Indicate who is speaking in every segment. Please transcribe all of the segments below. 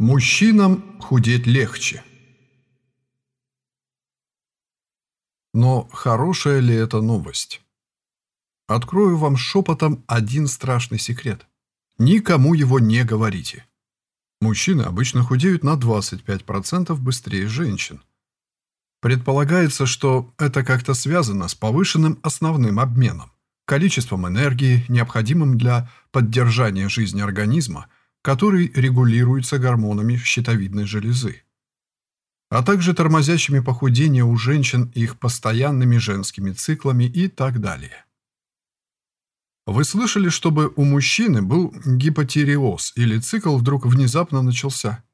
Speaker 1: Мужчинам худеть легче. Но хорошая ли это новость? Открою вам шепотом один страшный секрет. Никому его не говорите. Мужчины обычно худеют на 25% быстрее женщин. Предполагается, что это как-то связано с повышенным основным обменом, количеством энергии, необходимым для поддержания жизни организма – который регулируется гормонами щитовидной железы, а также тормозящими похудение у женщин их постоянными женскими циклами и так далее. Вы слышали, чтобы у мужчины был гипотиреоз или цикл вдруг внезапно начался?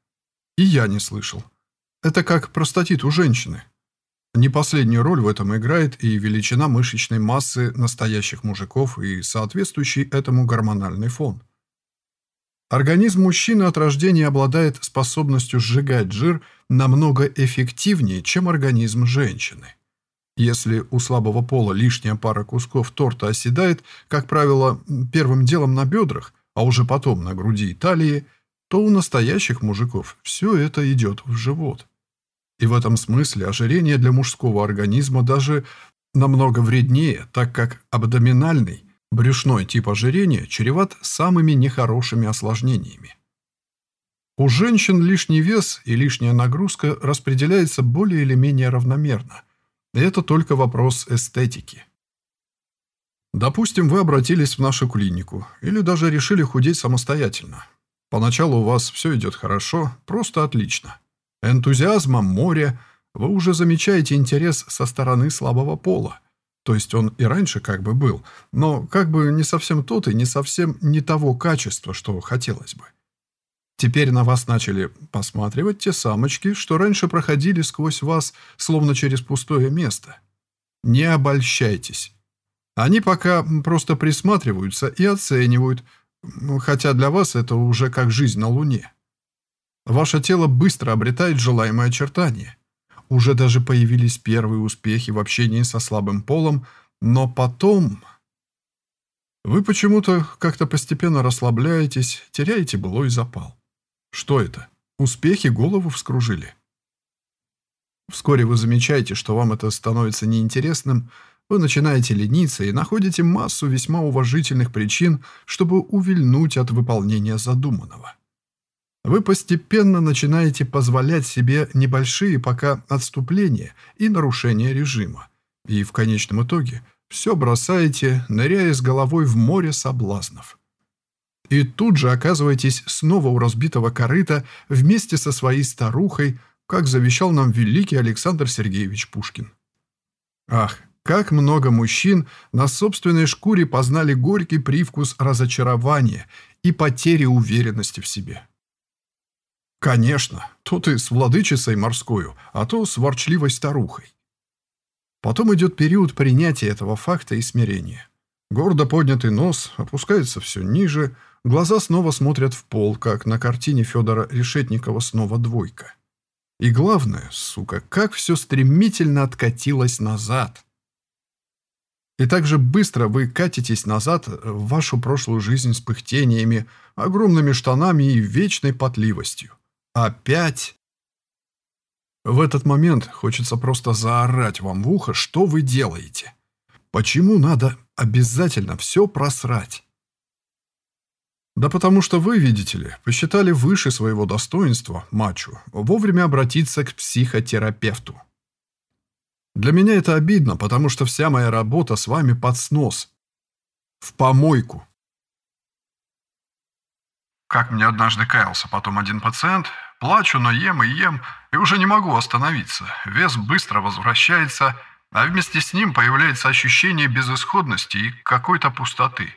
Speaker 1: И я не слышал. Это как простатит у женщины. Не последнюю роль в этом играет и величина мышечной массы настоящих мужиков и соответствующий этому гормональный фон – Организм мужчины от рождения обладает способностью сжигать жир намного эффективнее, чем организм женщины. Если у слабого пола лишняя пара кусков торта оседает, как правило, первым делом на бедрах, а уже потом на груди и талии, то у настоящих мужиков все это идет в живот. И в этом смысле ожирение для мужского организма даже намного вреднее, так как абдоминальный Брюшной тип ожирения чреват самыми нехорошими осложнениями. У женщин лишний вес и лишняя нагрузка распределяется более или менее равномерно. Это только вопрос эстетики. Допустим, вы обратились в нашу клинику или даже решили худеть самостоятельно. Поначалу у вас все идет хорошо, просто отлично. Энтузиазмом море, вы уже замечаете интерес со стороны слабого пола. То есть он и раньше как бы был, но как бы не совсем тот и не совсем не того качества, что хотелось бы. Теперь на вас начали посматривать те самочки, что раньше проходили сквозь вас, словно через пустое место. Не обольщайтесь. Они пока просто присматриваются и оценивают, хотя для вас это уже как жизнь на Луне. Ваше тело быстро обретает желаемое очертание. Уже даже появились первые успехи в общении со слабым полом, но потом... Вы почему-то как-то постепенно расслабляетесь, теряете былой запал. Что это? Успехи голову вскружили? Вскоре вы замечаете, что вам это становится неинтересным, вы начинаете лениться и находите массу весьма уважительных причин, чтобы увильнуть от выполнения задуманного. Вы постепенно начинаете позволять себе небольшие пока отступления и нарушения режима. И в конечном итоге все бросаете, ныряя с головой в море соблазнов. И тут же оказываетесь снова у разбитого корыта вместе со своей старухой, как завещал нам великий Александр Сергеевич Пушкин. Ах, как много мужчин на собственной шкуре познали горький привкус разочарования и потери уверенности в себе. Конечно, то ты с владычицей морскую, а то с ворчливой старухой. Потом идет период принятия этого факта и смирения. Гордо поднятый нос опускается все ниже, глаза снова смотрят в пол, как на картине Федора Решетникова «Снова двойка». И главное, сука, как все стремительно откатилось назад. И так же быстро вы катитесь назад в вашу прошлую жизнь с пыхтениями, огромными штанами и вечной потливостью. Опять? В этот момент хочется просто заорать вам в ухо, что вы делаете. Почему надо обязательно все просрать? Да потому что вы, видите ли, посчитали выше своего достоинства, мачу, вовремя обратиться к психотерапевту. Для меня это обидно, потому что вся моя работа с вами под снос. В помойку. Как мне однажды каялся потом один пациент, Плачу, но ем и ем, и уже не могу остановиться. Вес быстро возвращается, а вместе с ним появляется ощущение безысходности и какой-то пустоты.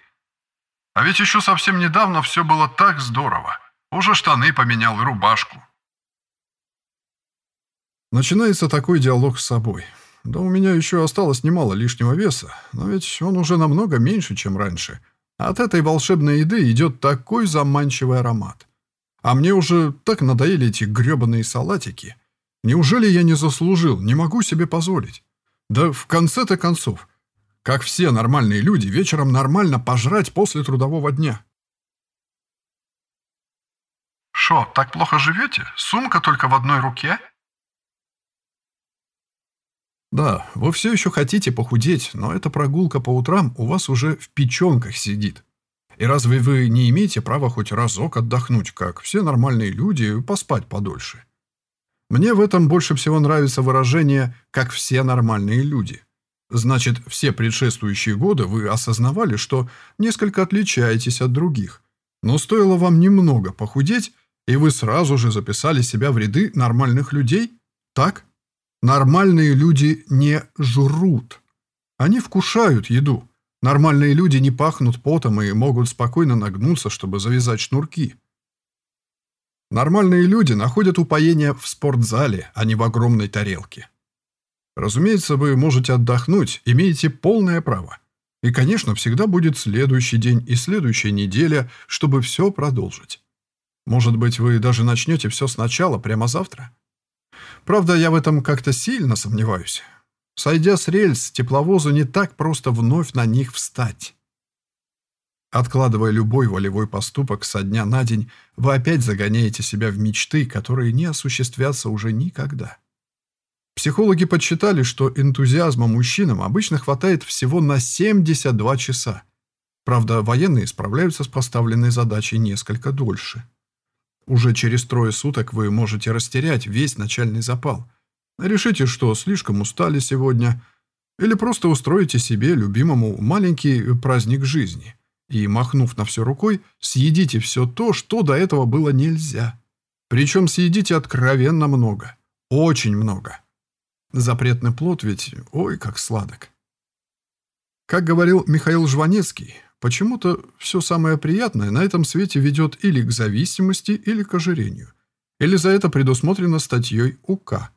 Speaker 1: А ведь еще совсем недавно все было так здорово. Уже штаны поменял и рубашку. Начинается такой диалог с собой. Да у меня еще осталось немало лишнего веса, но ведь он уже намного меньше, чем раньше. От этой волшебной еды идет такой заманчивый аромат. А мне уже так надоели эти грёбаные салатики. Неужели я не заслужил, не могу себе позволить? Да в конце-то концов, как все нормальные люди, вечером нормально пожрать после трудового дня. Шо, так плохо живете? Сумка только в одной руке?» Да, вы все еще хотите похудеть, но эта прогулка по утрам у вас уже в печенках сидит. И разве вы не имеете права хоть разок отдохнуть, как все нормальные люди, поспать подольше? Мне в этом больше всего нравится выражение «как все нормальные люди». Значит, все предшествующие годы вы осознавали, что несколько отличаетесь от других. Но стоило вам немного похудеть, и вы сразу же записали себя в ряды нормальных людей? Так? Нормальные люди не жрут. Они вкушают еду. Нормальные люди не пахнут потом и могут спокойно нагнуться, чтобы завязать шнурки. Нормальные люди находят упоение в спортзале, а не в огромной тарелке. Разумеется, вы можете отдохнуть, имеете полное право. И, конечно, всегда будет следующий день и следующая неделя, чтобы все продолжить. Может быть, вы даже начнете все сначала, прямо завтра? Правда, я в этом как-то сильно сомневаюсь. Сойдя с рельс, тепловозу не так просто вновь на них встать. Откладывая любой волевой поступок со дня на день, вы опять загоняете себя в мечты, которые не осуществятся уже никогда. Психологи подсчитали, что энтузиазма мужчинам обычно хватает всего на 72 часа. Правда, военные справляются с поставленной задачей несколько дольше. Уже через трое суток вы можете растерять весь начальный запал. Решите, что слишком устали сегодня, или просто устроите себе, любимому, маленький праздник жизни. И, махнув на все рукой, съедите все то, что до этого было нельзя. Причем съедите откровенно много. Очень много. Запретный плод ведь, ой, как сладок. Как говорил Михаил Жванецкий, Почему-то все самое приятное на этом свете ведет или к зависимости, или к ожирению. Или за это предусмотрено статьей УК.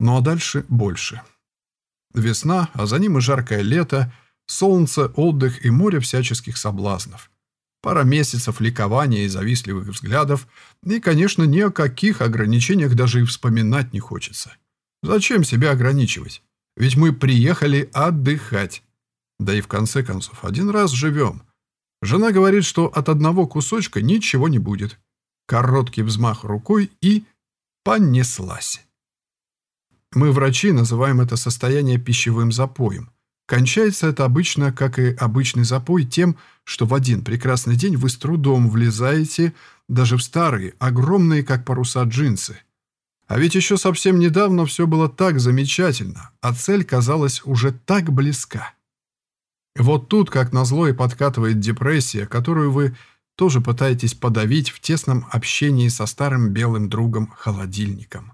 Speaker 1: Ну а дальше больше. Весна, а за ним и жаркое лето, солнце, отдых и море всяческих соблазнов. Пара месяцев ликования и завистливых взглядов, и, конечно, ни о каких ограничениях даже и вспоминать не хочется. Зачем себя ограничивать? Ведь мы приехали отдыхать. Да и в конце концов, один раз живем. Жена говорит, что от одного кусочка ничего не будет. Короткий взмах рукой и... понеслась. Мы, врачи, называем это состояние пищевым запоем. Кончается это обычно, как и обычный запой, тем, что в один прекрасный день вы с трудом влезаете даже в старые, огромные, как паруса, джинсы. А ведь еще совсем недавно все было так замечательно, а цель казалась уже так близка. Вот тут, как назло, и подкатывает депрессия, которую вы тоже пытаетесь подавить в тесном общении со старым белым другом-холодильником.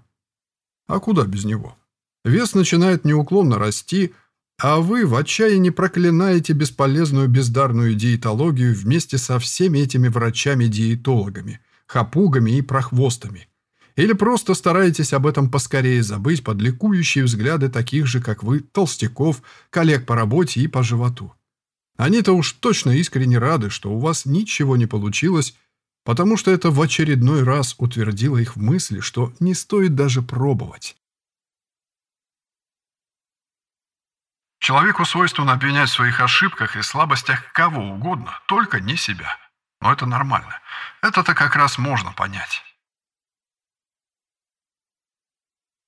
Speaker 1: А куда без него? Вес начинает неуклонно расти, а вы в отчаянии проклинаете бесполезную бездарную диетологию вместе со всеми этими врачами-диетологами, хапугами и прохвостами. Или просто стараетесь об этом поскорее забыть под ликующие взгляды таких же, как вы, толстяков, коллег по работе и по животу. Они-то уж точно искренне рады, что у вас ничего не получилось, потому что это в очередной раз утвердило их в мысли, что не стоит даже пробовать. Человеку свойственно обвинять в своих ошибках и слабостях кого угодно, только не себя. Но это нормально. Это-то как раз можно понять.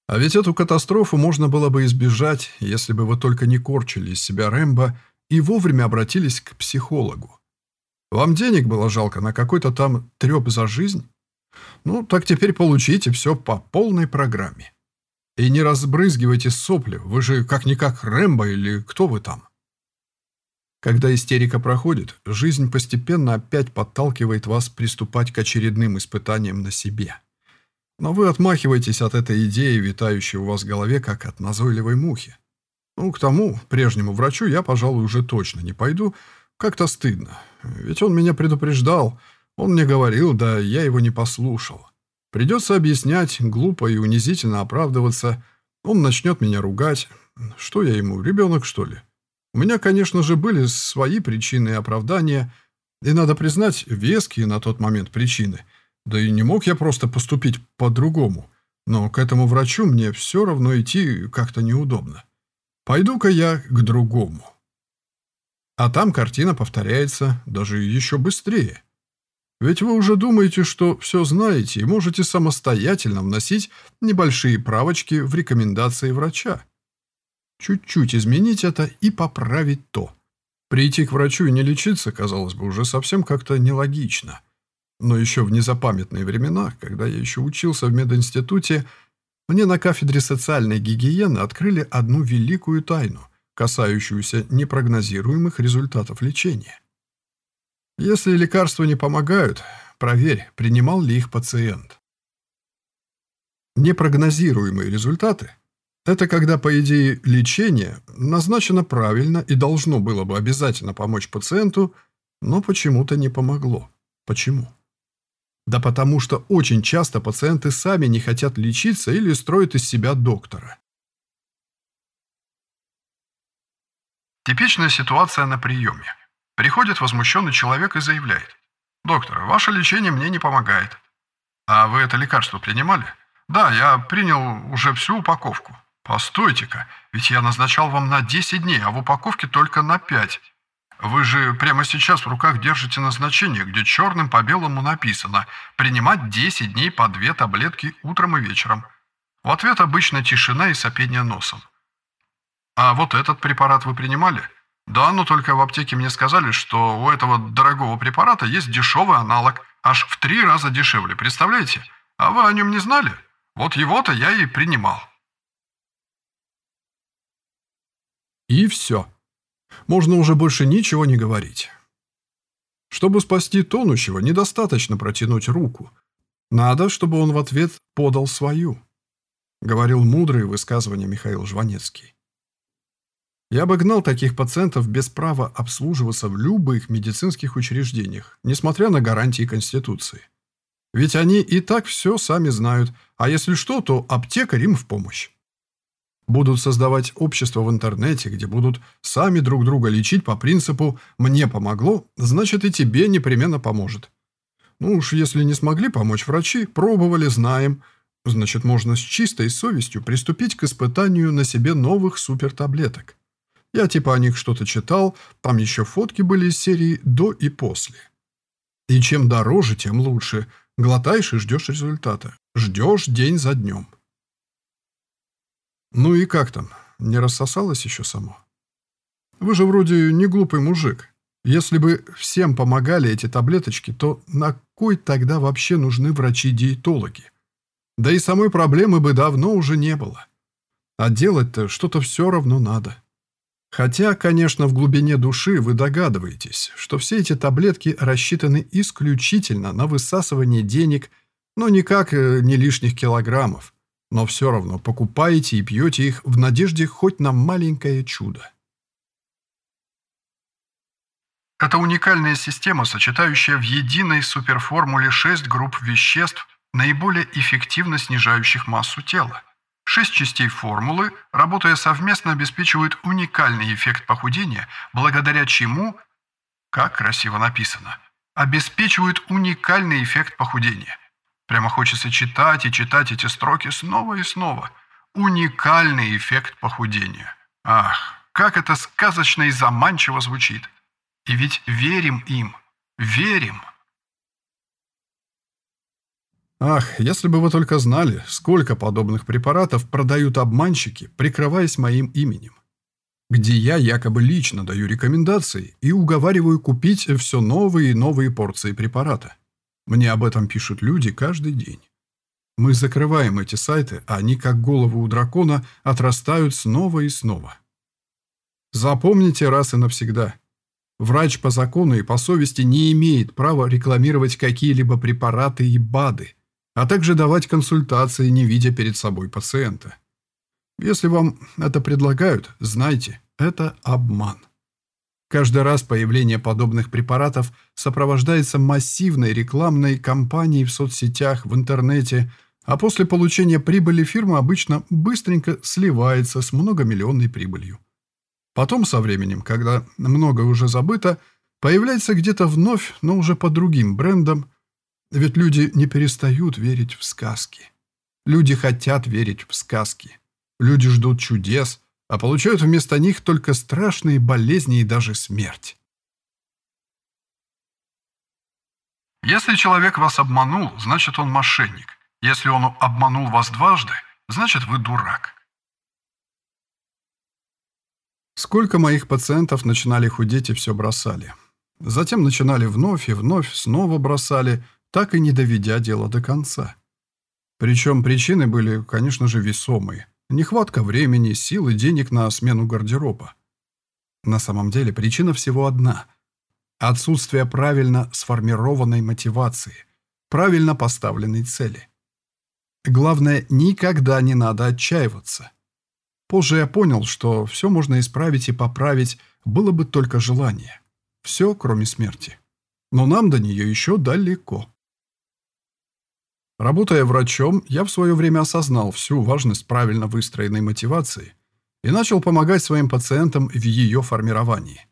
Speaker 1: А ведь эту катастрофу можно было бы избежать, если бы вы только не корчили из себя Рэмбо и вовремя обратились к психологу. Вам денег было жалко на какой-то там треп за жизнь? Ну, так теперь получите все по полной программе. И не разбрызгивайте сопли, вы же как-никак Рэмбо или кто вы там. Когда истерика проходит, жизнь постепенно опять подталкивает вас приступать к очередным испытаниям на себе. Но вы отмахиваетесь от этой идеи, витающей у вас в голове, как от назойливой мухи. Ну, к тому, прежнему врачу я, пожалуй, уже точно не пойду. Как-то стыдно. Ведь он меня предупреждал. Он мне говорил, да я его не послушал. Придется объяснять, глупо и унизительно оправдываться. Он начнет меня ругать. Что я ему, ребенок, что ли? У меня, конечно же, были свои причины и оправдания, и, надо признать, веские на тот момент причины – да и не мог я просто поступить по-другому. Но к этому врачу мне все равно идти как-то неудобно. Пойду-ка я к другому. А там картина повторяется даже еще быстрее. Ведь вы уже думаете, что все знаете и можете самостоятельно вносить небольшие правочки в рекомендации врача. Чуть-чуть изменить это и поправить то. Прийти к врачу и не лечиться, казалось бы, уже совсем как-то нелогично. Но еще в незапамятные времена, когда я еще учился в мединституте, мне на кафедре социальной гигиены открыли одну великую тайну, касающуюся непрогнозируемых результатов лечения. Если лекарства не помогают, проверь, принимал ли их пациент. Непрогнозируемые результаты – это когда, по идее, лечение назначено правильно и должно было бы обязательно помочь пациенту, но почему-то не помогло. Почему? Да потому что очень часто пациенты сами не хотят лечиться или строят из себя доктора. Типичная ситуация на приеме. Приходит возмущенный человек и заявляет. «Доктор, ваше лечение мне не помогает». «А вы это лекарство принимали?» «Да, я принял уже всю упаковку». «Постойте-ка, ведь я назначал вам на 10 дней, а в упаковке только на 5. Вы же прямо сейчас в руках держите назначение, где черным по белому написано «принимать 10 дней по две таблетки утром и вечером». В ответ обычно тишина и сопение носом. «А вот этот препарат вы принимали?» Да, но только в аптеке мне сказали, что у этого дорогого препарата есть дешевый аналог, аж в три раза дешевле, представляете? А вы о нем не знали? Вот его-то я и принимал. И все. Можно уже больше ничего не говорить. Чтобы спасти тонущего, недостаточно протянуть руку. Надо, чтобы он в ответ подал свою. Говорил мудрые высказывания Михаил Жванецкий. Я бы гнал таких пациентов без права обслуживаться в любых медицинских учреждениях, несмотря на гарантии Конституции. Ведь они и так все сами знают, а если что, то аптекарь им в помощь. Будут создавать общество в интернете, где будут сами друг друга лечить по принципу «мне помогло, значит и тебе непременно поможет». Ну уж если не смогли помочь врачи, пробовали, знаем, значит можно с чистой совестью приступить к испытанию на себе новых супертаблеток. Я типа о них что-то читал, там еще фотки были из серии «до» и «после». И чем дороже, тем лучше. Глотаешь и ждешь результата. Ждешь день за днем. Ну и как там? Не рассосалось еще само? Вы же вроде не глупый мужик. Если бы всем помогали эти таблеточки, то на кой тогда вообще нужны врачи-диетологи? Да и самой проблемы бы давно уже не было. А делать-то что-то все равно надо. Хотя, конечно, в глубине души вы догадываетесь, что все эти таблетки рассчитаны исключительно на высасывание денег, но никак э, не лишних килограммов. Но все равно покупаете и пьете их в надежде хоть на маленькое чудо. Это уникальная система, сочетающая в единой суперформуле 6 групп веществ, наиболее эффективно снижающих массу тела. Шесть частей формулы, работая совместно, обеспечивают уникальный эффект похудения, благодаря чему, как красиво написано, обеспечивают уникальный эффект похудения. Прямо хочется читать и читать эти строки снова и снова. Уникальный эффект похудения. Ах, как это сказочно и заманчиво звучит. И ведь верим им, верим. Ах, если бы вы только знали, сколько подобных препаратов продают обманщики, прикрываясь моим именем. Где я якобы лично даю рекомендации и уговариваю купить все новые и новые порции препарата. Мне об этом пишут люди каждый день. Мы закрываем эти сайты, а они, как головы у дракона, отрастают снова и снова. Запомните раз и навсегда. Врач по закону и по совести не имеет права рекламировать какие-либо препараты и БАДы – а также давать консультации, не видя перед собой пациента. Если вам это предлагают, знайте, это обман. Каждый раз появление подобных препаратов сопровождается массивной рекламной кампанией в соцсетях, в интернете, а после получения прибыли фирма обычно быстренько сливается с многомиллионной прибылью. Потом, со временем, когда многое уже забыто, появляется где-то вновь, но уже по другим брендам, ведь люди не перестают верить в сказки. Люди хотят верить в сказки. Люди ждут чудес, а получают вместо них только страшные болезни и даже смерть. Если человек вас обманул, значит он мошенник. Если он обманул вас дважды, значит вы дурак. Сколько моих пациентов начинали худеть и все бросали. Затем начинали вновь и вновь, снова бросали, так и не доведя дело до конца. Причем причины были, конечно же, весомые. Нехватка времени, сил и денег на смену гардероба. На самом деле причина всего одна – отсутствие правильно сформированной мотивации, правильно поставленной цели. Главное, никогда не надо отчаиваться. Позже я понял, что все можно исправить и поправить, было бы только желание. Все, кроме смерти. Но нам до нее еще далеко. Работая врачом, я в свое время осознал всю важность правильно выстроенной мотивации и начал помогать своим пациентам в ее формировании.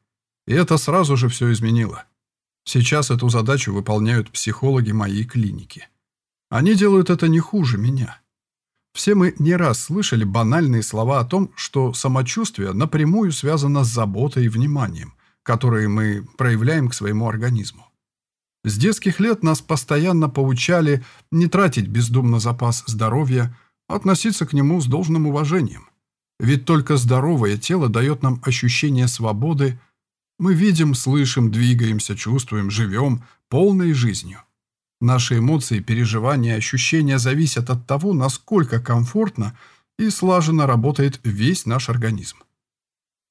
Speaker 1: И это сразу же все изменило. Сейчас эту задачу выполняют психологи моей клиники. Они делают это не хуже меня. Все мы не раз слышали банальные слова о том, что самочувствие напрямую связано с заботой и вниманием, которые мы проявляем к своему организму. С детских лет нас постоянно поучали не тратить бездумно запас здоровья, а относиться к нему с должным уважением. Ведь только здоровое тело дает нам ощущение свободы. Мы видим, слышим, двигаемся, чувствуем, живем полной жизнью. Наши эмоции, переживания, ощущения зависят от того, насколько комфортно и слаженно работает весь наш организм.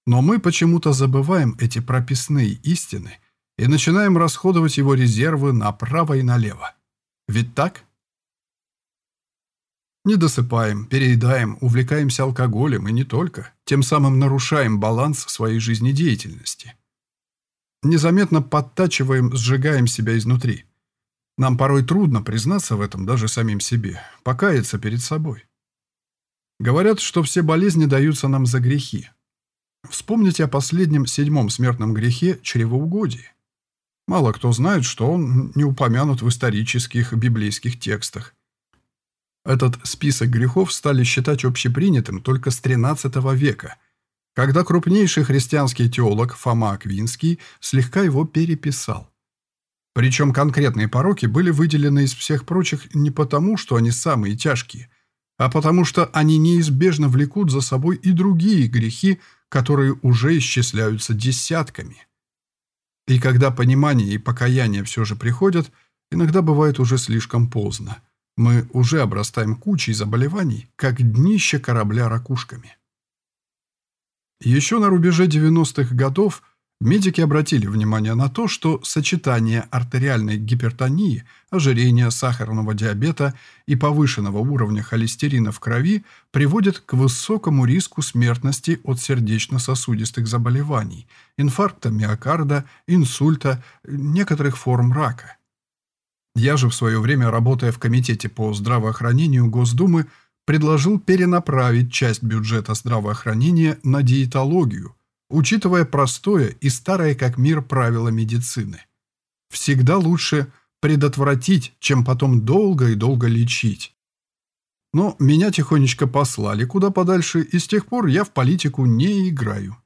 Speaker 1: Но мы почему-то забываем эти прописные истины – и начинаем расходовать его резервы направо и налево. Ведь так? Не досыпаем, переедаем, увлекаемся алкоголем и не только, тем самым нарушаем баланс своей жизнедеятельности. Незаметно подтачиваем, сжигаем себя изнутри. Нам порой трудно признаться в этом даже самим себе, покаяться перед собой. Говорят, что все болезни даются нам за грехи. Вспомните о последнем седьмом смертном грехе чревоугодии. Мало кто знает, что он не упомянут в исторических библейских текстах. Этот список грехов стали считать общепринятым только с XIII века, когда крупнейший христианский теолог Фома Аквинский слегка его переписал. Причем конкретные пороки были выделены из всех прочих не потому, что они самые тяжкие, а потому что они неизбежно влекут за собой и другие грехи, которые уже исчисляются десятками. И когда понимание и покаяние все же приходят, иногда бывает уже слишком поздно. Мы уже обрастаем кучей заболеваний, как днище корабля ракушками. Еще на рубеже 90-х годов – Медики обратили внимание на то, что сочетание артериальной гипертонии, ожирения, сахарного диабета и повышенного уровня холестерина в крови приводит к высокому риску смертности от сердечно-сосудистых заболеваний, инфаркта миокарда, инсульта, некоторых форм рака. Я же в свое время, работая в Комитете по здравоохранению Госдумы, предложил перенаправить часть бюджета здравоохранения на диетологию – учитывая простое и старое как мир правило медицины. Всегда лучше предотвратить, чем потом долго и долго лечить. Но меня тихонечко послали куда подальше, и с тех пор я в политику не играю.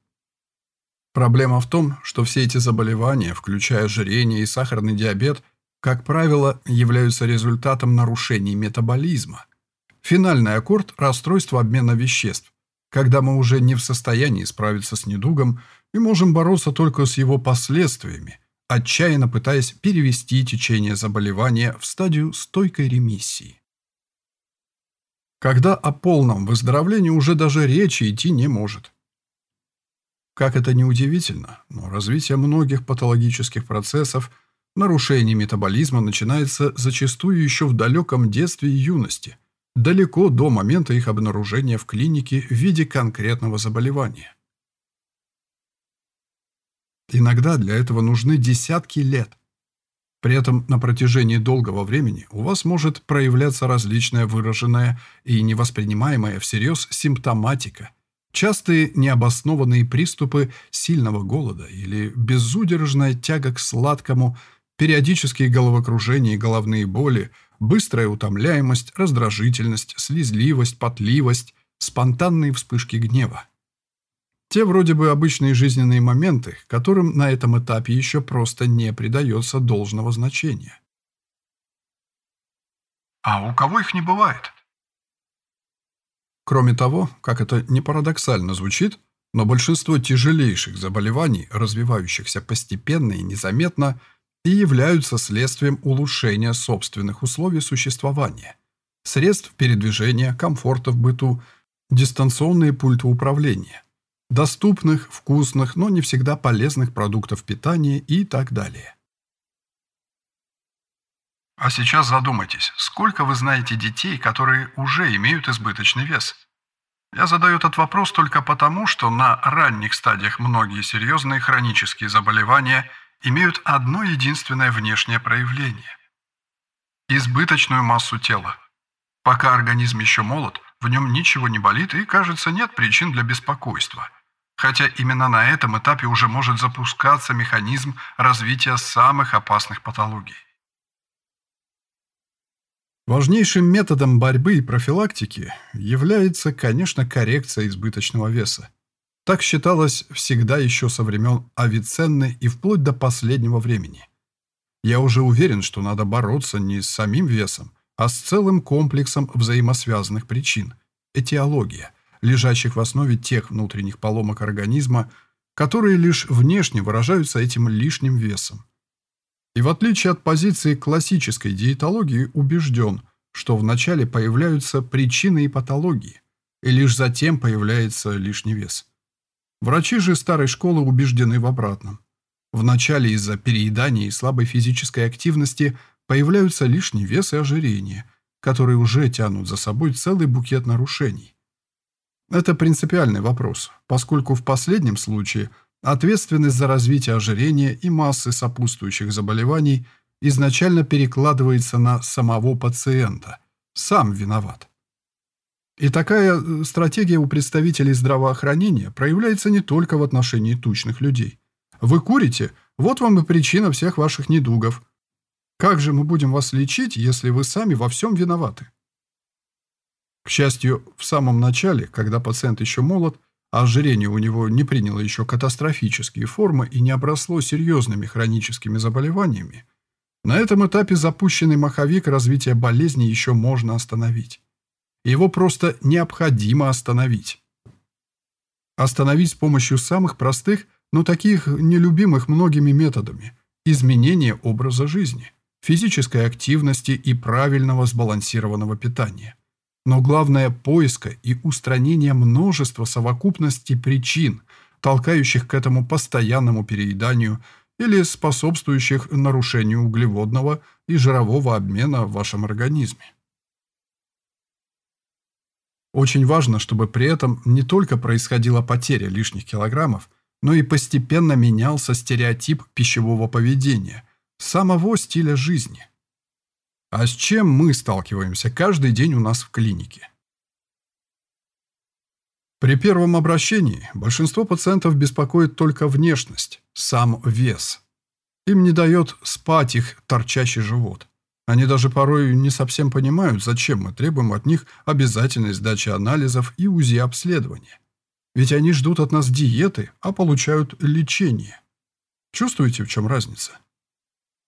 Speaker 1: Проблема в том, что все эти заболевания, включая ожирение и сахарный диабет, как правило, являются результатом нарушений метаболизма. Финальный аккорд – расстройство обмена веществ, когда мы уже не в состоянии справиться с недугом и можем бороться только с его последствиями, отчаянно пытаясь перевести течение заболевания в стадию стойкой ремиссии. Когда о полном выздоровлении уже даже речи идти не может. Как это ни удивительно, но развитие многих патологических процессов, нарушений метаболизма начинается зачастую еще в далеком детстве и юности – далеко до момента их обнаружения в клинике в виде конкретного заболевания. Иногда для этого нужны десятки лет. При этом на протяжении долгого времени у вас может проявляться различная выраженная и невоспринимаемая всерьез симптоматика, частые необоснованные приступы сильного голода или безудержная тяга к сладкому, периодические головокружения и головные боли, быстрая утомляемость, раздражительность, слезливость, потливость, спонтанные вспышки гнева. Те вроде бы обычные жизненные моменты, которым на этом этапе еще просто не придается должного значения. а у кого их не бывает? Кроме того, как это не парадоксально звучит, но большинство тяжелейших заболеваний, развивающихся постепенно и незаметно, и являются следствием улучшения собственных условий существования, средств передвижения, комфорта в быту, дистанционные пульты управления, доступных, вкусных, но не всегда полезных продуктов питания и так далее. А сейчас задумайтесь, сколько вы знаете детей, которые уже имеют избыточный вес? Я задаю этот вопрос только потому, что на ранних стадиях многие серьезные хронические заболевания имеют одно единственное внешнее проявление – избыточную массу тела. Пока организм еще молод, в нем ничего не болит и, кажется, нет причин для беспокойства. Хотя именно на этом этапе уже может запускаться механизм развития самых опасных патологий. Важнейшим методом борьбы и профилактики является, конечно, коррекция избыточного веса. Так считалось всегда еще со времен Авиценны и вплоть до последнего времени. Я уже уверен, что надо бороться не с самим весом, а с целым комплексом взаимосвязанных причин, этиология, лежащих в основе тех внутренних поломок организма, которые лишь внешне выражаются этим лишним весом. И в отличие от позиции классической диетологии убежден, что вначале появляются причины и патологии, и лишь затем появляется лишний вес. Врачи же старой школы убеждены в обратном. Вначале из-за переедания и слабой физической активности появляются лишний вес и ожирение, которые уже тянут за собой целый букет нарушений. Это принципиальный вопрос, поскольку в последнем случае – Ответственность за развитие ожирения и массы сопутствующих заболеваний изначально перекладывается на самого пациента. Сам виноват. И такая э, стратегия у представителей здравоохранения проявляется не только в отношении тучных людей. Вы курите, вот вам и причина всех ваших недугов. Как же мы будем вас лечить, если вы сами во всем виноваты? К счастью, в самом начале, когда пациент еще молод, а ожирение у него не приняло еще катастрофические формы и не обросло серьезными хроническими заболеваниями, на этом этапе запущенный маховик развития болезни еще можно остановить. Его просто необходимо остановить. Остановить с помощью самых простых, но таких нелюбимых многими методами – изменения образа жизни, физической активности и правильного сбалансированного питания но главное – поиска и устранения множества совокупностей причин, толкающих к этому постоянному перееданию или способствующих нарушению углеводного и жирового обмена в вашем организме. Очень важно, чтобы при этом не только происходила потеря лишних килограммов, но и постепенно менялся стереотип пищевого поведения, самого стиля жизни. А с чем мы сталкиваемся каждый день у нас в клинике? При первом обращении большинство пациентов беспокоит только внешность, сам вес. Им не дает спать их торчащий живот. Они даже порой не совсем понимают, зачем мы требуем от них обязательной сдачи анализов и УЗИ-обследования. Ведь они ждут от нас диеты, а получают лечение. Чувствуете, в чем разница?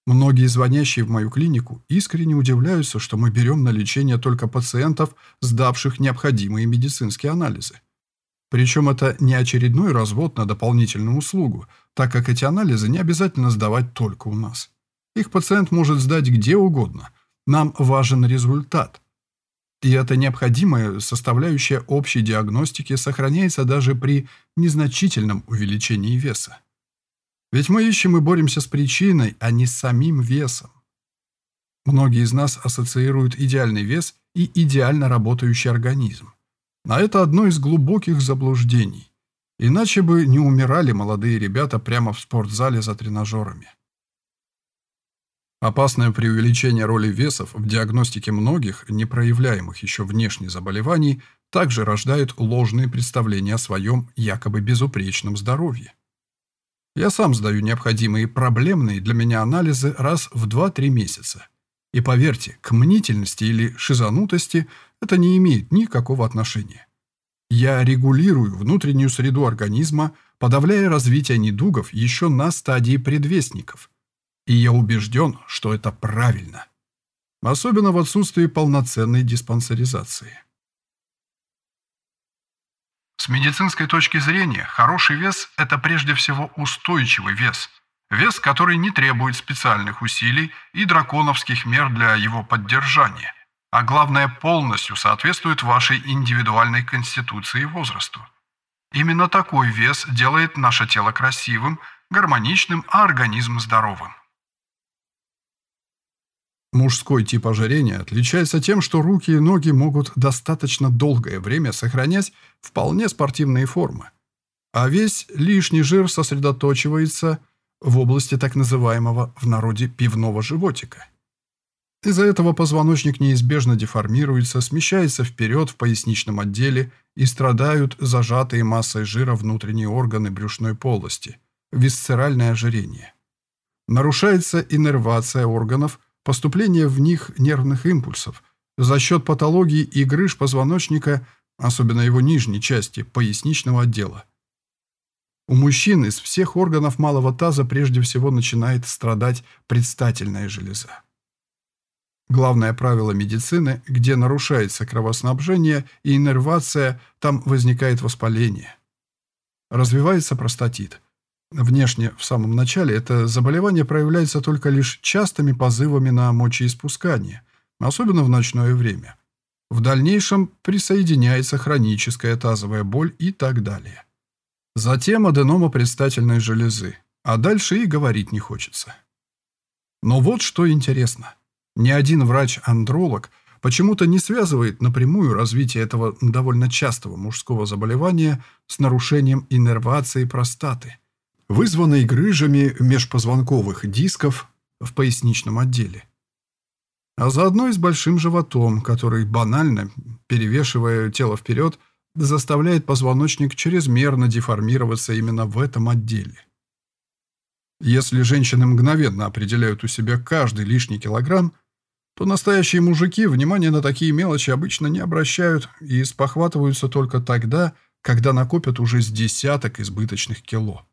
Speaker 1: Многие звонящие в мою клинику искренне удивляются, что мы берем на лечение только пациентов, сдавших необходимые медицинские анализы. Причем это не очередной развод на дополнительную услугу, так как эти анализы не обязательно сдавать только у нас. Их пациент может сдать где угодно. Нам важен результат. И эта необходимая составляющая общей диагностики сохраняется даже при незначительном увеличении веса. Ведь мы ищем и боремся с причиной, а не с самим весом. Многие из нас ассоциируют идеальный вес и идеально работающий организм. А это одно из глубоких заблуждений. Иначе бы не умирали молодые ребята прямо в спортзале за тренажерами. Опасное преувеличение роли весов в диагностике многих, непроявляемых еще внешне заболеваний, также рождает ложные представления о своем якобы безупречном здоровье. Я сам сдаю необходимые проблемные для меня анализы раз в 2-3 месяца. И поверьте, к мнительности или шизанутости это не имеет никакого отношения. Я регулирую внутреннюю среду организма, подавляя развитие недугов еще на стадии предвестников. И я убежден, что это правильно. особенно в отсутствии полноценной диспансеризации.
Speaker 2: С медицинской точки зрения, хороший вес – это прежде всего устойчивый вес. Вес, который не требует специальных усилий и драконовских мер для его поддержания, а главное, полностью соответствует вашей индивидуальной конституции и возрасту. Именно такой вес делает наше тело красивым, гармоничным, а организм здоровым.
Speaker 1: Мужской тип ожирения отличается тем, что руки и ноги могут достаточно долгое время сохранять вполне спортивные формы, а весь лишний жир сосредоточивается в области так называемого в народе пивного животика. Из-за этого позвоночник неизбежно деформируется, смещается вперед в поясничном отделе и страдают зажатые массой жира внутренние органы брюшной полости, висцеральное ожирение. Нарушается иннервация органов – поступление в них нервных импульсов за счет патологии и грыж позвоночника, особенно его нижней части, поясничного отдела. У мужчин из всех органов малого таза прежде всего начинает страдать предстательная железа. Главное правило медицины, где нарушается кровоснабжение и иннервация, там возникает воспаление. Развивается простатит. Внешне, в самом начале, это заболевание проявляется только лишь частыми позывами на мочеиспускание, особенно в ночное время. В дальнейшем присоединяется хроническая тазовая боль и так далее. Затем аденома предстательной железы, а дальше и говорить не хочется. Но вот что интересно. Ни один врач-андролог почему-то не связывает напрямую развитие этого довольно частого мужского заболевания с нарушением иннервации простаты – вызванной грыжами межпозвонковых дисков в поясничном отделе. А заодно и с большим животом, который банально, перевешивая тело вперед, заставляет позвоночник чрезмерно деформироваться именно в этом отделе. Если женщины мгновенно определяют у себя каждый лишний килограмм, то настоящие мужики внимания на такие мелочи обычно не обращают и спохватываются только тогда, когда накопят уже с десяток избыточных кило.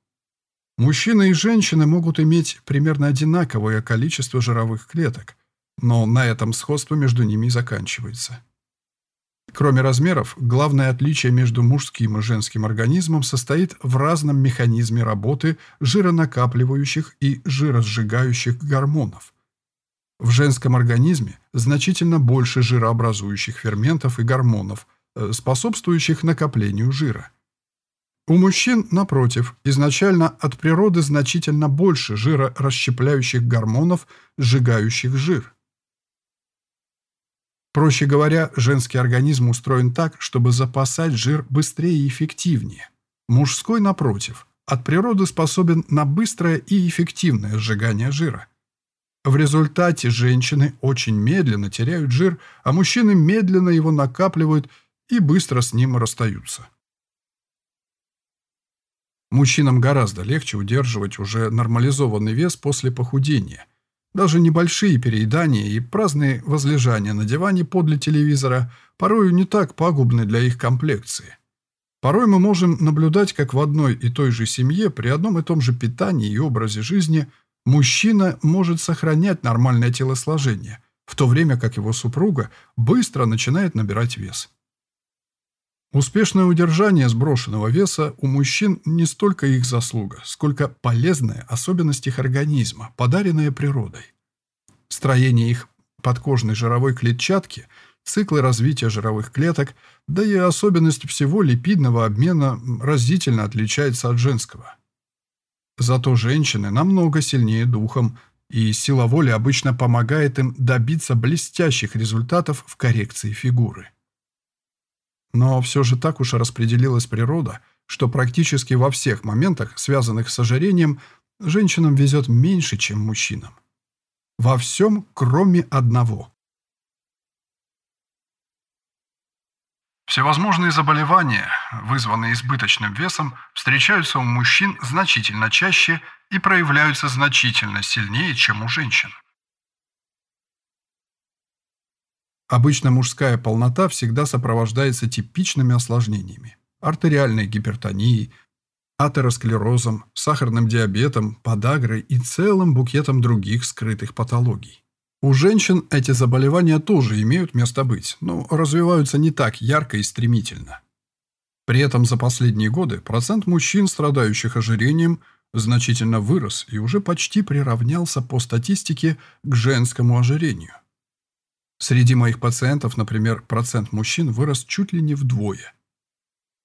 Speaker 1: Мужчины и женщины могут иметь примерно одинаковое количество жировых клеток, но на этом сходство между ними и заканчивается. Кроме размеров, главное отличие между мужским и женским организмом состоит в разном механизме работы жиронакапливающих и жиросжигающих гормонов. В женском организме значительно больше жирообразующих ферментов и гормонов, э, способствующих накоплению жира – у мужчин, напротив, изначально от природы значительно больше жирорасщепляющих гормонов, сжигающих жир. Проще говоря, женский организм устроен так, чтобы запасать жир быстрее и эффективнее. Мужской, напротив, от природы способен на быстрое и эффективное сжигание жира. В результате женщины очень медленно теряют жир, а мужчины медленно его накапливают и быстро с ним расстаются. Мужчинам гораздо легче удерживать уже нормализованный вес после похудения. Даже небольшие переедания и праздные возлежания на диване подле телевизора порою не так пагубны для их комплекции. Порой мы можем наблюдать, как в одной и той же семье при одном и том же питании и образе жизни мужчина может сохранять нормальное телосложение, в то время как его супруга быстро начинает набирать вес. Успешное удержание сброшенного веса у мужчин не столько их заслуга, сколько полезная особенность их организма, подаренная природой. Строение их подкожной жировой клетчатки, циклы развития жировых клеток, да и особенность всего липидного обмена разительно отличается от женского. Зато женщины намного сильнее духом, и сила воли обычно помогает им добиться блестящих результатов в коррекции фигуры. Но все же так уж распределилась природа, что практически во всех моментах, связанных с ожирением, женщинам везет меньше, чем мужчинам. Во всем, кроме одного.
Speaker 2: Всевозможные заболевания, вызванные избыточным весом, встречаются у мужчин значительно чаще и проявляются значительно сильнее, чем у женщин.
Speaker 1: Обычно мужская полнота всегда сопровождается типичными осложнениями – артериальной гипертонией, атеросклерозом, сахарным диабетом, подагрой и целым букетом других скрытых патологий. У женщин эти заболевания тоже имеют место быть, но развиваются не так ярко и стремительно. При этом за последние годы процент мужчин, страдающих ожирением, значительно вырос и уже почти приравнялся по статистике к женскому ожирению. Среди моих пациентов, например, процент мужчин вырос чуть ли не вдвое.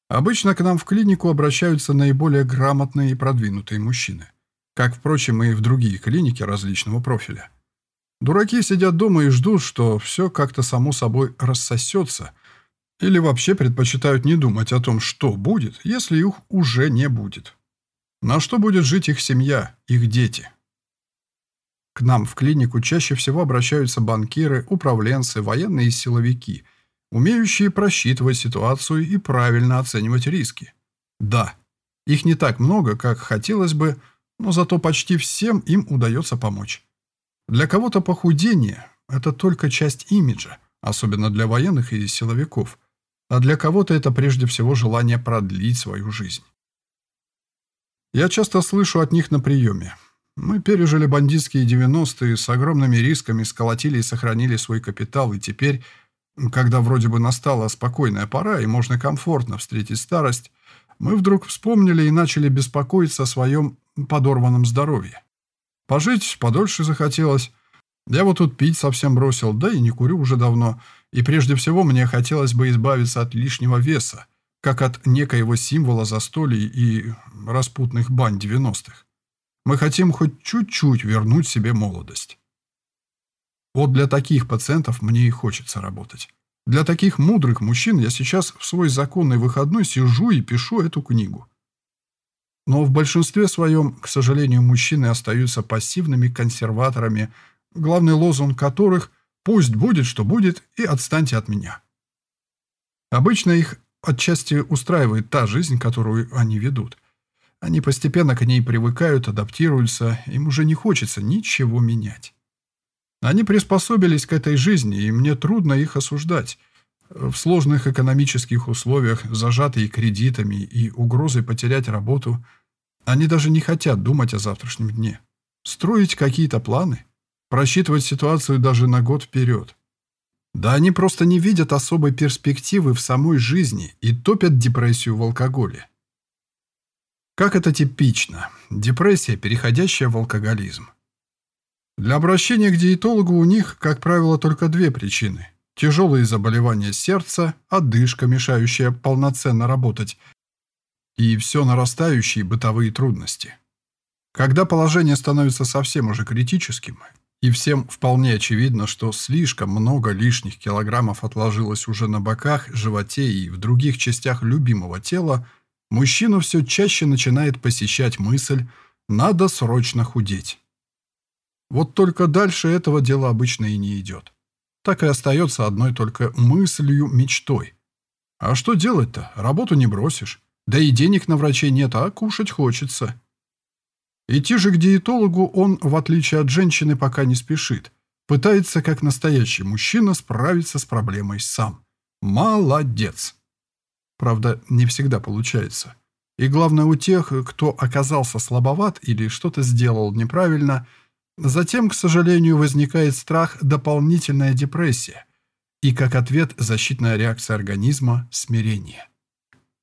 Speaker 1: Обычно к нам в клинику обращаются наиболее грамотные и продвинутые мужчины, как, впрочем, и в другие клиники различного профиля. Дураки сидят дома и ждут, что все как-то само собой рассосется, или вообще предпочитают не думать о том, что будет, если их уже не будет. На что будет жить их семья, их дети? К нам в клинику чаще всего обращаются банкиры, управленцы, военные силовики, умеющие просчитывать ситуацию и правильно оценивать риски. Да, их не так много, как хотелось бы, но зато почти всем им удается помочь. Для кого-то похудение – это только часть имиджа, особенно для военных и силовиков, а для кого-то это прежде всего желание продлить свою жизнь. Я часто слышу от них на приеме. Мы пережили бандитские 90-е, с огромными рисками сколотили и сохранили свой капитал, и теперь, когда вроде бы настала спокойная пора и можно комфортно встретить старость, мы вдруг вспомнили и начали беспокоиться о своем подорванном здоровье. Пожить подольше захотелось. Я вот тут пить совсем бросил, да и не курю уже давно. И прежде всего мне хотелось бы избавиться от лишнего веса, как от некоего символа застолий и распутных бань 90-х. Мы хотим хоть чуть-чуть вернуть себе молодость. Вот для таких пациентов мне и хочется работать. Для таких мудрых мужчин я сейчас в свой законный выходной сижу и пишу эту книгу. Но в большинстве своем, к сожалению, мужчины остаются пассивными консерваторами, главный лозунг которых «пусть будет, что будет, и отстаньте от меня». Обычно их отчасти устраивает та жизнь, которую они ведут. Они постепенно к ней привыкают, адаптируются, им уже не хочется ничего менять. Они приспособились к этой жизни, и мне трудно их осуждать. В сложных экономических условиях, зажатые кредитами и угрозой потерять работу, они даже не хотят думать о завтрашнем дне. Строить какие-то планы, просчитывать ситуацию даже на год вперед. Да они просто не видят особой перспективы в самой жизни и топят депрессию в алкоголе. Как это типично. Депрессия, переходящая в алкоголизм. Для обращения к диетологу у них, как правило, только две причины. Тяжелые заболевания сердца, одышка, мешающая полноценно работать, и все нарастающие бытовые трудности. Когда положение становится совсем уже критическим, и всем вполне очевидно, что слишком много лишних килограммов отложилось уже на боках, животе и в других частях любимого тела, мужчину все чаще начинает посещать мысль «надо срочно худеть». Вот только дальше этого дела обычно и не идет так и остается одной только мыслью, мечтой. А что делать-то? Работу не бросишь. Да и денег на врачей нет, а кушать хочется. Идти же к диетологу он, в отличие от женщины, пока не спешит. Пытается, как настоящий мужчина, справиться с проблемой сам. Молодец! Правда, не всегда получается. И главное, у тех, кто оказался слабоват или что-то сделал неправильно – Затем, к сожалению, возникает страх дополнительная депрессия и, как ответ, защитная реакция организма – смирение.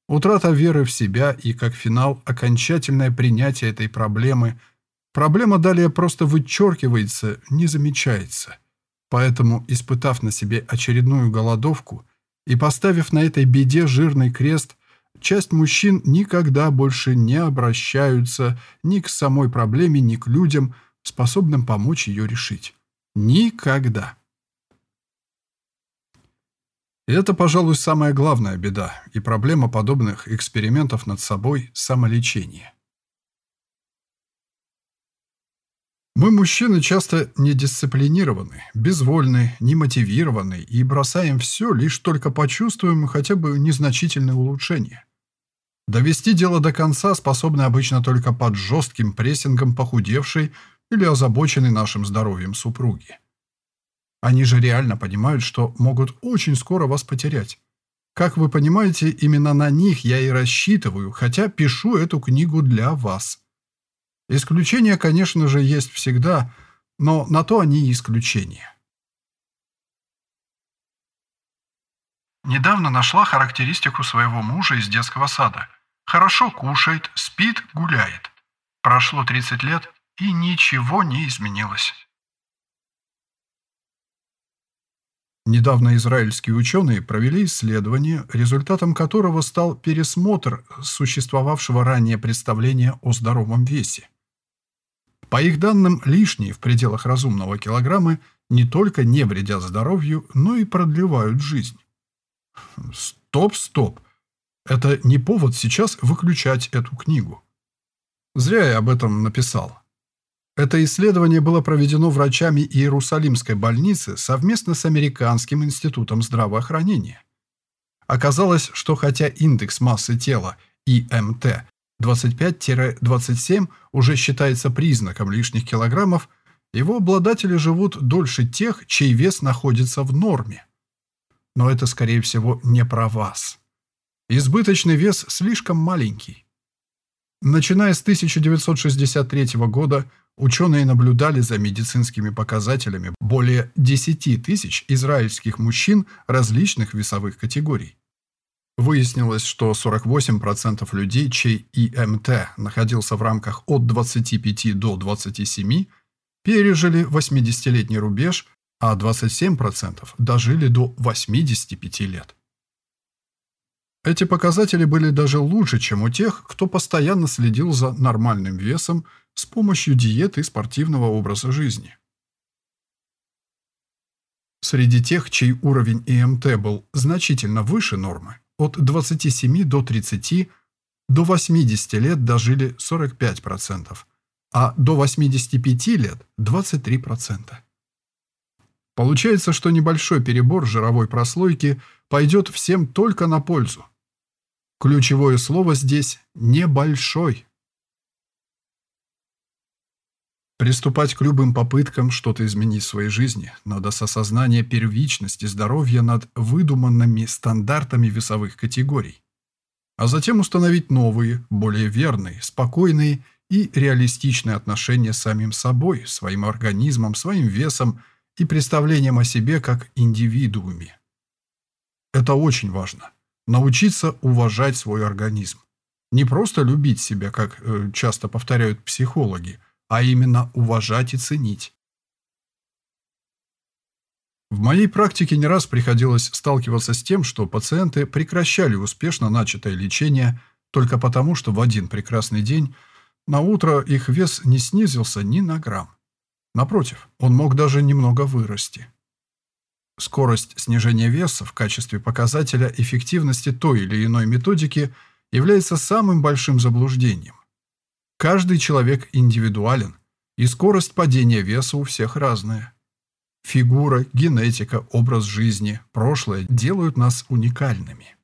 Speaker 1: Утрата веры в себя и, как финал, окончательное принятие этой проблемы. Проблема далее просто вычеркивается, не замечается. Поэтому, испытав на себе очередную голодовку и поставив на этой беде жирный крест, часть мужчин никогда больше не обращаются ни к самой проблеме, ни к людям – способным помочь ее решить. Никогда. Это, пожалуй, самая главная беда и проблема подобных экспериментов над собой – самолечение. Мы, мужчины, часто недисциплинированы, безвольны, немотивированы и бросаем все, лишь только почувствуем хотя бы незначительное улучшение. Довести дело до конца способны обычно только под жестким прессингом похудевшей или озабочены нашим здоровьем супруги. Они же реально понимают, что могут очень скоро вас потерять. Как вы понимаете, именно на них я и рассчитываю, хотя пишу эту книгу для вас. Исключения, конечно же, есть всегда, но на то они и исключения.
Speaker 2: Недавно нашла характеристику своего мужа из детского сада. Хорошо кушает, спит, гуляет. Прошло 30 лет, и ничего не изменилось.
Speaker 1: Недавно израильские ученые провели исследование, результатом которого стал пересмотр существовавшего ранее представления о здоровом весе. По их данным, лишние в пределах разумного килограммы не только не вредят здоровью, но и продлевают жизнь. Стоп, стоп. Это не повод сейчас выключать эту книгу. Зря я об этом написал. Это исследование было проведено врачами Иерусалимской больницы совместно с Американским институтом здравоохранения. Оказалось, что хотя индекс массы тела ИМТ 25-27 уже считается признаком лишних килограммов, его обладатели живут дольше тех, чей вес находится в норме. Но это, скорее всего, не про вас. Избыточный вес слишком маленький. Начиная с 1963 года ученые наблюдали за медицинскими показателями более 10 тысяч израильских мужчин различных весовых категорий. Выяснилось, что 48% людей, чей ИМТ находился в рамках от 25 до 27, пережили 80-летний рубеж, а 27% дожили до 85 лет. Эти показатели были даже лучше, чем у тех, кто постоянно следил за нормальным весом с помощью диеты и спортивного образа жизни. Среди тех, чей уровень ИМТ был значительно выше нормы, от 27 до 30, до 80 лет дожили 45%, а до 85 лет – 23%. Получается, что небольшой перебор жировой прослойки пойдет всем только на пользу. Ключевое слово здесь «небольшой». Приступать к любым попыткам что-то изменить в своей жизни надо с осознания первичности здоровья над выдуманными стандартами весовых категорий, а затем установить новые, более верные, спокойные и реалистичные отношения с самим собой, своим организмом, своим весом и представлением о себе как индивидууме. Это очень важно научиться уважать свой организм. Не просто любить себя, как э, часто повторяют психологи, а именно уважать и ценить. В моей практике не раз приходилось сталкиваться с тем, что пациенты прекращали успешно начатое лечение только потому, что в один прекрасный день на утро их вес не снизился ни на грамм. Напротив, он мог даже немного вырасти. Скорость снижения веса в качестве показателя эффективности той или иной методики является самым большим заблуждением. Каждый человек индивидуален, и скорость падения веса у всех разная. Фигура, генетика, образ жизни, прошлое делают нас уникальными.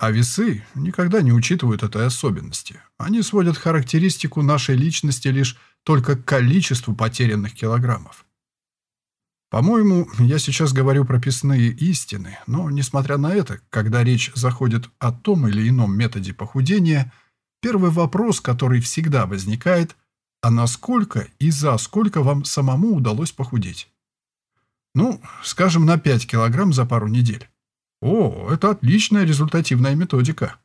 Speaker 1: А весы никогда не учитывают этой особенности. Они сводят характеристику нашей личности лишь только к количеству потерянных килограммов. По-моему, я сейчас говорю прописные истины, но, несмотря на это, когда речь заходит о том или ином методе похудения, первый вопрос, который всегда возникает, а насколько и за сколько вам самому удалось похудеть? Ну, скажем, на 5 килограмм за пару недель. О, это отличная результативная методика.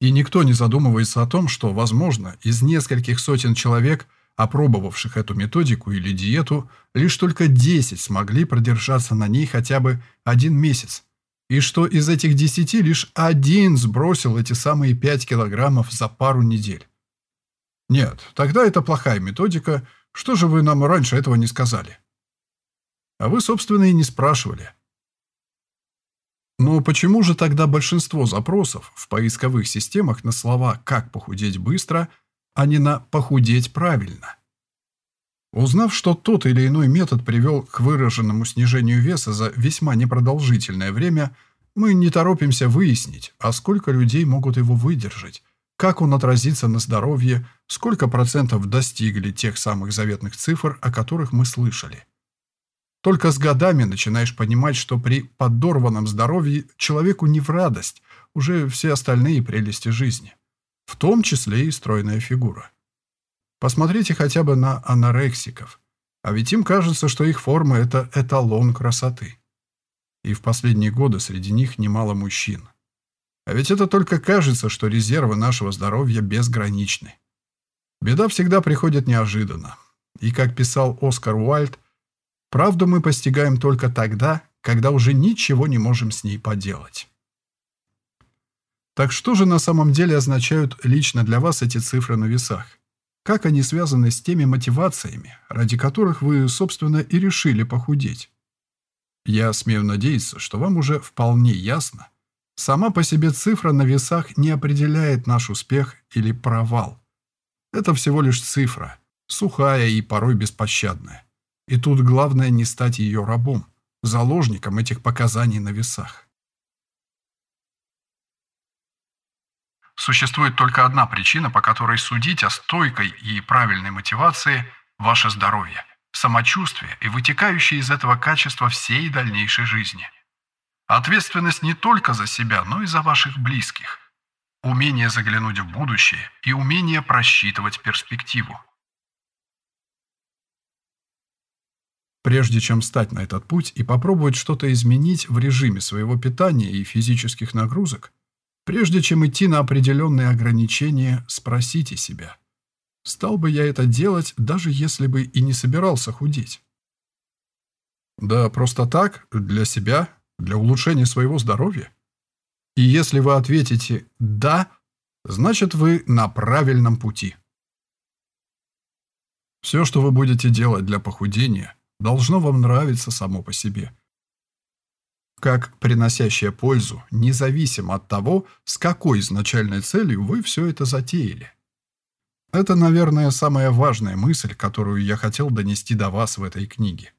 Speaker 1: И никто не задумывается о том, что, возможно, из нескольких сотен человек – опробовавших эту методику или диету, лишь только 10 смогли продержаться на ней хотя бы один месяц, и что из этих 10 лишь один сбросил эти самые 5 килограммов за пару недель. Нет, тогда это плохая методика, что же вы нам раньше этого не сказали? А вы, собственно, и не спрашивали. Но почему же тогда большинство запросов в поисковых системах на слова «как похудеть быстро» а не на похудеть правильно. Узнав, что тот или иной метод привел к выраженному снижению веса за весьма непродолжительное время, мы не торопимся выяснить, а сколько людей могут его выдержать, как он отразится на здоровье, сколько процентов достигли тех самых заветных цифр, о которых мы слышали. Только с годами начинаешь понимать, что при подорванном здоровье человеку не в радость уже все остальные прелести жизни в том числе и стройная фигура. Посмотрите хотя бы на анорексиков. А ведь им кажется, что их форма – это эталон красоты. И в последние годы среди них немало мужчин. А ведь это только кажется, что резервы нашего здоровья безграничны. Беда всегда приходит неожиданно. И, как писал Оскар Уальд, правду мы постигаем только тогда, когда уже ничего не можем с ней поделать. Так что же на самом деле означают лично для вас эти цифры на весах? Как они связаны с теми мотивациями, ради которых вы, собственно, и решили похудеть? Я смею надеяться, что вам уже вполне ясно. Сама по себе цифра на весах не определяет наш успех или провал. Это всего лишь цифра, сухая и порой беспощадная. И тут главное не стать ее рабом, заложником этих показаний на весах.
Speaker 2: Существует только одна причина, по которой судить о стойкой и правильной мотивации – ваше здоровье, самочувствие и вытекающие из этого качества всей дальнейшей жизни. Ответственность не только за себя, но и за ваших близких. Умение заглянуть в будущее и умение просчитывать перспективу.
Speaker 1: Прежде чем стать на этот путь и попробовать что-то изменить в режиме своего питания и физических нагрузок, Прежде чем идти на определенные ограничения, спросите себя, стал бы я это делать, даже если бы и не собирался худеть? Да просто так, для себя, для улучшения своего здоровья? И если вы ответите «да», значит вы на правильном пути. Все, что вы будете делать для похудения, должно вам нравиться само по себе – как приносящая пользу, независимо от того, с какой изначальной целью вы все это затеяли. Это, наверное, самая важная мысль, которую я хотел донести до вас в этой книге.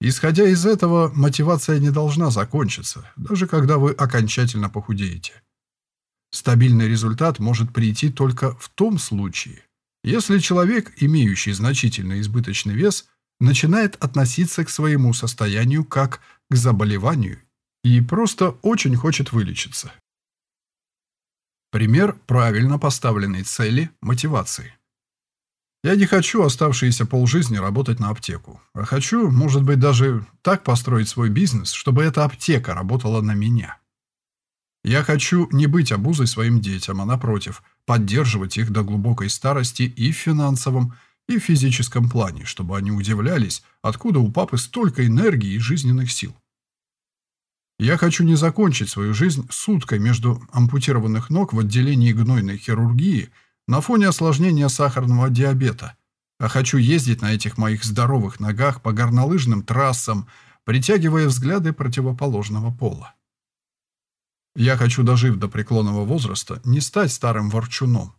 Speaker 1: Исходя из этого, мотивация не должна закончиться, даже когда вы окончательно похудеете. Стабильный результат может прийти только в том случае, если человек, имеющий значительный избыточный вес, начинает относиться к своему состоянию как к заболеванию и просто очень хочет вылечиться. Пример правильно поставленной цели мотивации. Я не хочу оставшиеся полжизни работать на аптеку, а хочу, может быть, даже так построить свой бизнес, чтобы эта аптека работала на меня. Я хочу не быть обузой своим детям, а напротив, поддерживать их до глубокой старости и в финансовом, и в физическом плане, чтобы они удивлялись, откуда у папы столько энергии и жизненных сил. Я хочу не закончить свою жизнь суткой между ампутированных ног в отделении гнойной хирургии на фоне осложнения сахарного диабета, а хочу ездить на этих моих здоровых ногах по горнолыжным трассам, притягивая взгляды противоположного пола. Я хочу, дожив до преклонного возраста, не стать старым ворчуном.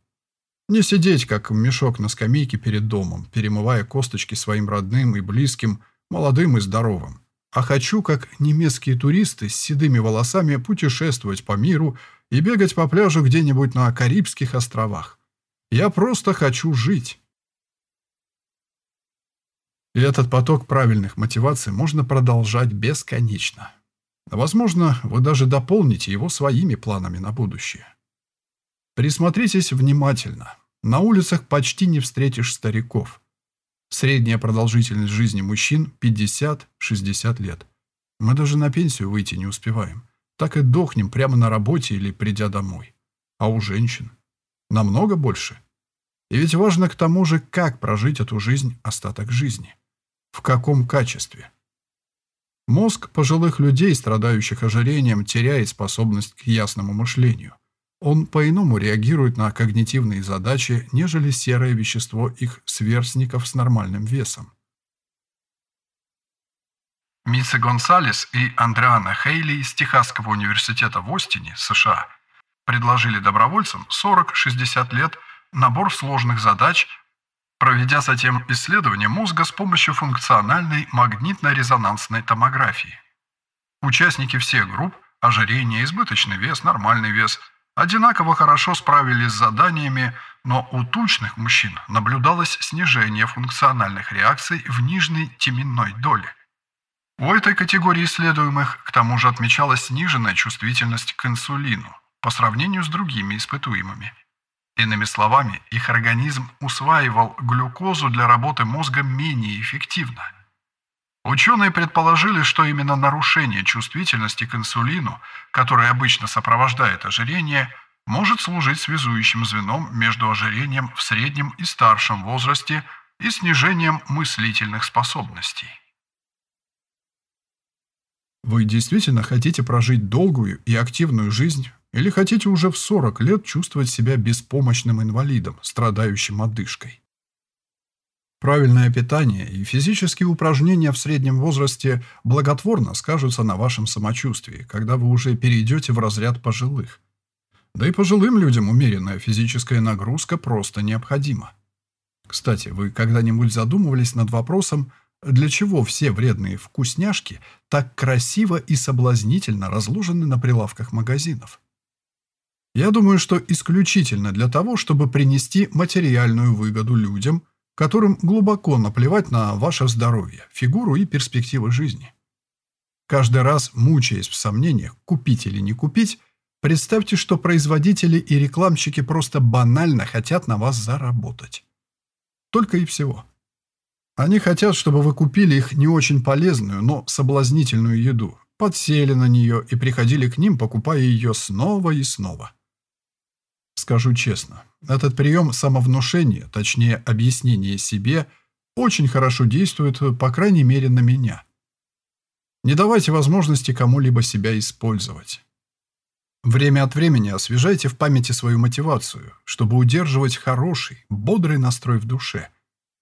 Speaker 1: Не сидеть, как мешок на скамейке перед домом, перемывая косточки своим родным и близким, молодым и здоровым а хочу, как немецкие туристы с седыми волосами, путешествовать по миру и бегать по пляжу где-нибудь на Карибских островах. Я просто хочу жить. И этот поток правильных мотиваций можно продолжать бесконечно. Возможно, вы даже дополните его своими планами на будущее. Присмотритесь внимательно. На улицах почти не встретишь стариков. Средняя продолжительность жизни мужчин 50-60 лет. Мы даже на пенсию выйти не успеваем. Так и дохнем прямо на работе или придя домой. А у женщин намного больше. И ведь важно к тому же, как прожить эту жизнь остаток жизни. В каком качестве. Мозг пожилых людей, страдающих ожирением, теряет способность к ясному мышлению. Он по-иному реагирует на когнитивные задачи, нежели серое вещество их сверстников с нормальным весом.
Speaker 2: Митса Гонсалес и Андриана Хейли из Техасского университета в Остине, США, предложили добровольцам 40-60 лет набор сложных задач, проведя затем исследование мозга с помощью функциональной магнитно-резонансной томографии. Участники всех групп – ожирение, избыточный вес, нормальный вес – одинаково хорошо справились с заданиями, но у тучных мужчин наблюдалось снижение функциональных реакций в нижней теменной доле. У этой категории исследуемых к тому же отмечалась сниженная чувствительность к инсулину по сравнению с другими испытуемыми. Иными словами, их организм усваивал глюкозу для работы мозга менее эффективно. Ученые предположили, что именно нарушение чувствительности к инсулину, которое обычно сопровождает ожирение, может служить связующим звеном между ожирением в среднем и старшем возрасте и снижением мыслительных способностей.
Speaker 1: Вы действительно хотите прожить долгую и активную жизнь или хотите уже в 40 лет чувствовать себя беспомощным инвалидом, страдающим одышкой? Правильное питание и физические упражнения в среднем возрасте благотворно скажутся на вашем самочувствии, когда вы уже перейдете в разряд пожилых. Да и пожилым людям умеренная физическая нагрузка просто необходима. Кстати, вы когда-нибудь задумывались над вопросом, для чего все вредные вкусняшки так красиво и соблазнительно разложены на прилавках магазинов? Я думаю, что исключительно для того, чтобы принести материальную выгоду людям, которым глубоко наплевать на ваше здоровье, фигуру и перспективы жизни. Каждый раз, мучаясь в сомнениях, купить или не купить, представьте, что производители и рекламщики просто банально хотят на вас заработать. Только и всего. Они хотят, чтобы вы купили их не очень полезную, но соблазнительную еду, подсели на нее и приходили к ним, покупая ее снова и снова. Скажу честно, этот прием самовнушения, точнее объяснения себе, очень хорошо действует, по крайней мере, на меня. Не давайте возможности кому-либо себя использовать. Время от времени освежайте в памяти свою мотивацию, чтобы удерживать хороший, бодрый настрой в душе.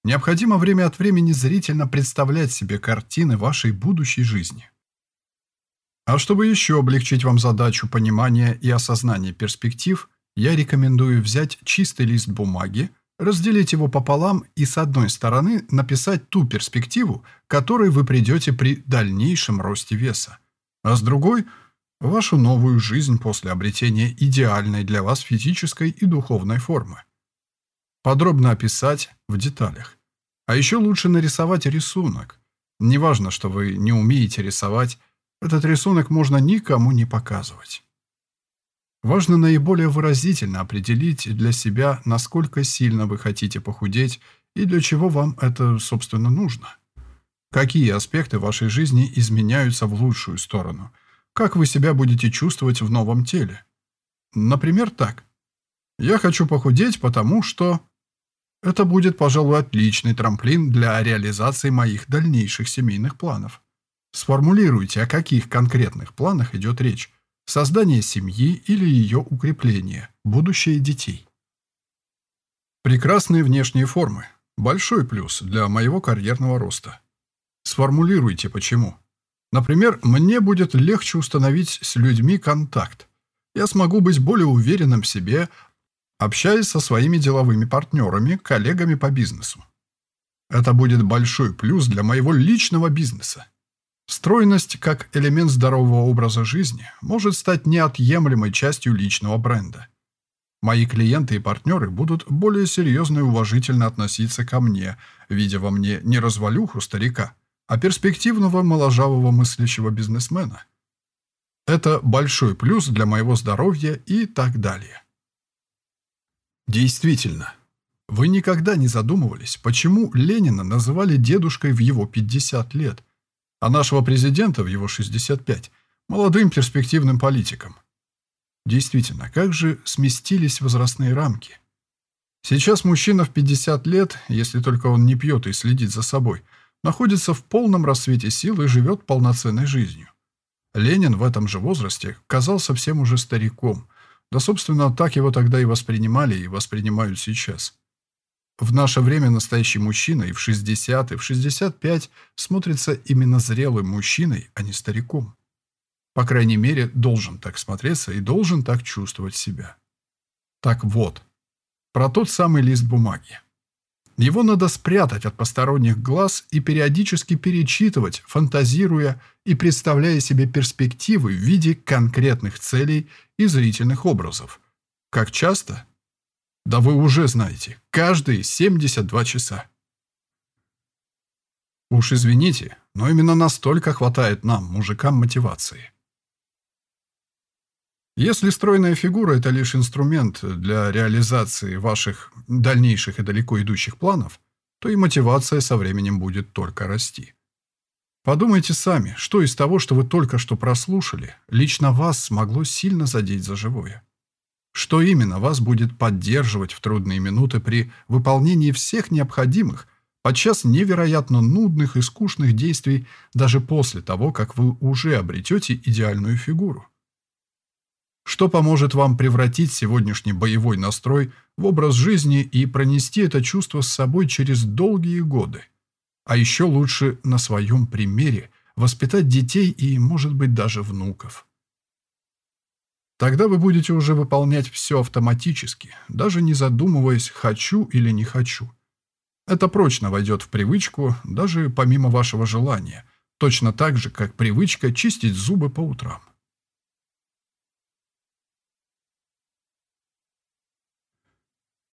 Speaker 1: Необходимо время от времени зрительно представлять себе картины вашей будущей жизни. А чтобы еще облегчить вам задачу понимания и осознания перспектив, я рекомендую взять чистый лист бумаги, разделить его пополам и с одной стороны написать ту перспективу, которой вы придете при дальнейшем росте веса, а с другой – вашу новую жизнь после обретения идеальной для вас физической и духовной формы. Подробно описать в деталях. А еще лучше нарисовать рисунок. Неважно, что вы не умеете рисовать, этот рисунок можно никому не показывать. Важно наиболее выразительно определить для себя, насколько сильно вы хотите похудеть и для чего вам это, собственно, нужно. Какие аспекты вашей жизни изменяются в лучшую сторону – как вы себя будете чувствовать в новом теле. Например, так. Я хочу похудеть, потому что... Это будет, пожалуй, отличный трамплин для реализации моих дальнейших семейных планов. Сформулируйте, о каких конкретных планах идет речь. Создание семьи или ее укрепление, будущее детей. Прекрасные внешние формы. Большой плюс для моего карьерного роста. Сформулируйте, почему. Например, мне будет легче установить с людьми контакт. Я смогу быть более уверенным в себе, общаясь со своими деловыми партнерами, коллегами по бизнесу. Это будет большой плюс для моего личного бизнеса. Стройность как элемент здорового образа жизни может стать неотъемлемой частью личного бренда. Мои клиенты и партнеры будут более серьезно и уважительно относиться ко мне, видя во мне не развалюху старика, а перспективного моложавого мыслящего бизнесмена. Это большой плюс для моего здоровья и так далее. Действительно, вы никогда не задумывались, почему Ленина называли дедушкой в его 50 лет, а нашего президента в его 65 молодым перспективным политиком. Действительно, как же сместились возрастные рамки. Сейчас мужчина в 50 лет, если только он не пьет и следит за собой – находится в полном расцвете сил и живет полноценной жизнью. Ленин в этом же возрасте казался совсем уже стариком, да, собственно, так его тогда и воспринимали и воспринимают сейчас. В наше время настоящий мужчина и в 60, и в 65 смотрится именно зрелым мужчиной, а не стариком. По крайней мере, должен так смотреться и должен так чувствовать себя. Так вот, про тот самый лист бумаги. Его надо спрятать от посторонних глаз и периодически перечитывать, фантазируя и представляя себе перспективы в виде конкретных целей и зрительных образов. Как часто? Да вы уже знаете, каждые 72 часа. Уж извините, но именно настолько хватает нам, мужикам, мотивации. Если стройная фигура – это лишь инструмент для реализации ваших дальнейших и далеко идущих планов, то и мотивация со временем будет только расти. Подумайте сами, что из того, что вы только что прослушали, лично вас смогло сильно задеть за живое. Что именно вас будет поддерживать в трудные минуты при выполнении всех необходимых, подчас невероятно нудных и скучных действий даже после того, как вы уже обретете идеальную фигуру? Что поможет вам превратить сегодняшний боевой настрой в образ жизни и пронести это чувство с собой через долгие годы? А еще лучше на своем примере воспитать детей и, может быть, даже внуков. Тогда вы будете уже выполнять все автоматически, даже не задумываясь, хочу или не хочу. Это прочно войдет в привычку, даже помимо вашего желания, точно так же, как привычка чистить зубы по утрам.